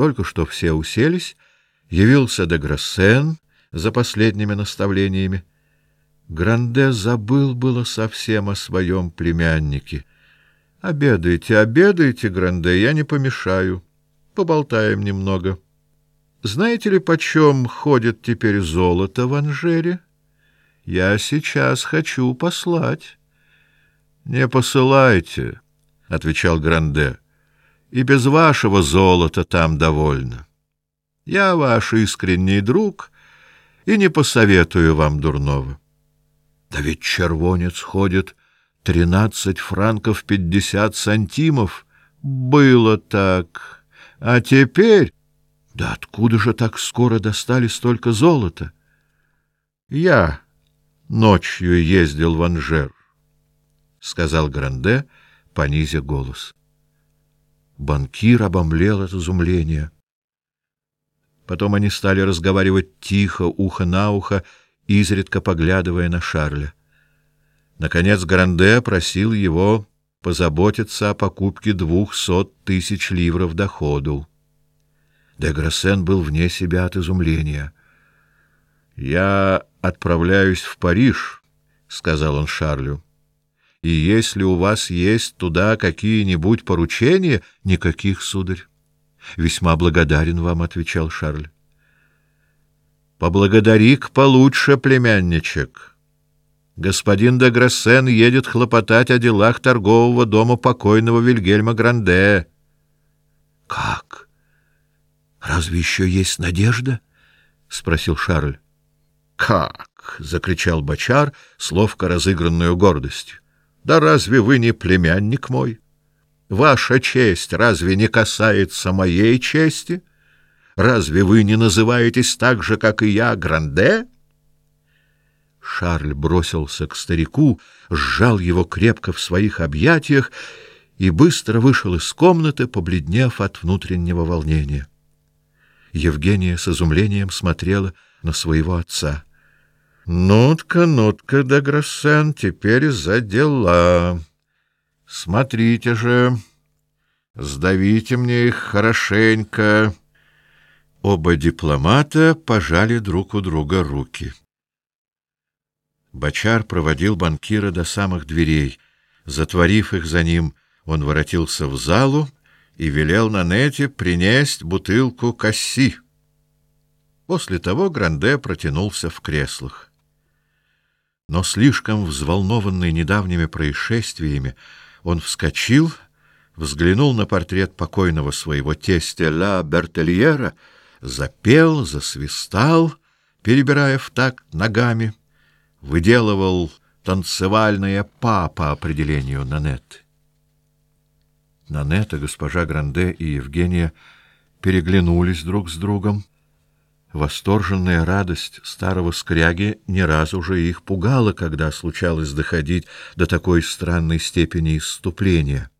Только что все уселись, явился де Грассен за последними наставлениями. Гранде забыл было совсем о своем племяннике. Обедайте, обедайте, Гранде, я не помешаю. Поболтаем немного. Знаете ли, почем ходит теперь золото в Анжере? Я сейчас хочу послать. Не посылайте, отвечал Гранде. И без вашего золота там довольно. Я ваш искренний друг и не посоветую вам дурного. Да ведь червонец ходит тринадцать франков пятьдесят сантимов. Было так. А теперь... Да откуда же так скоро достали столько золота? Я ночью ездил в Анжер, — сказал Гранде, понизя голос. Банкир обомлел от изумления. Потом они стали разговаривать тихо, ухо на ухо, изредка поглядывая на Шарля. Наконец Гранде просил его позаботиться о покупке двухсот тысяч ливров доходу. Де был вне себя от изумления. «Я отправляюсь в Париж», — сказал он Шарлю. «И если у вас есть туда какие-нибудь поручения...» «Никаких, сударь». «Весьма благодарен вам», — отвечал Шарль. Поблагодари-к получше, племянничек. Господин де Грассен едет хлопотать о делах торгового дома покойного Вильгельма Гранде. — Как? Разве еще есть надежда? — спросил Шарль. — Как? — закричал бочар с ловко разыгранной гордостью. — Да разве вы не племянник мой? Ваша честь разве не касается моей чести? — Разве вы не называетесь так же, как и я, Гранде? Шарль бросился к старику, сжал его крепко в своих объятиях и быстро вышел из комнаты, побледнев от внутреннего волнения. Евгения с изумлением смотрела на своего отца. «Нутка, нутка, да Грассен, теперь за дела. Смотрите же, сдавите мне их хорошенько». Оба дипломата пожали друг у друга руки. Бачар проводил банкира до самых дверей. Затворив их за ним, он воротился в залу и велел Нанете принесть бутылку касси. После того Гранде протянулся в креслах. Но слишком взволнованный недавними происшествиями, он вскочил, взглянул на портрет покойного своего тестя Ла Бертельера — запел, засвистал, перебирая в такт ногами, выделывал танцевальное па по определению Нанет. Нанета, госпожа Гранде и Евгения переглянулись друг с другом. Восторженная радость старого скряги не раз уже их пугала, когда случалось доходить до такой странной степени исступления.